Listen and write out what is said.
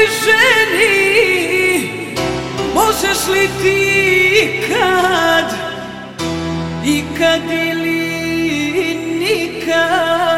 mojoj ženi. Možeš li ti ikad Ikad ili nikad?